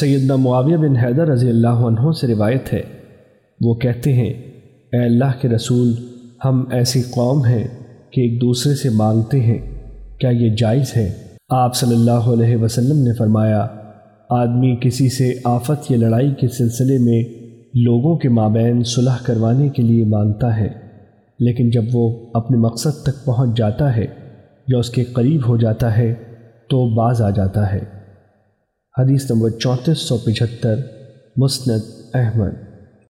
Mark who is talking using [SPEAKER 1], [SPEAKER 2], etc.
[SPEAKER 1] سیدنا معاویہ بن حیدر رضی اللہ عنہ سے روایت ہے۔ وہ کہتے ہیں، اے اللہ کے رسول، ہم ایسی قوم ہیں کہ ایک دوسرے سے مانگتے ہیں، کیا یہ جائز ہے؟ آپ صلی اللہ علیہ وسلم نے فرمایا، آدمی کسی سے آفت یا لڑائی کے سلسلے میں لوگوں کے مابین صلح کروانے کے لیے مانگتا ہے، لیکن جب وہ اپنے مقصد تک پہنچ جاتا ہے یا اس کے قریب ہو جاتا ہے، تو باز آ جاتا ہے۔ حدیث نمبر چونتیس سو پچہتر مسند احمد۔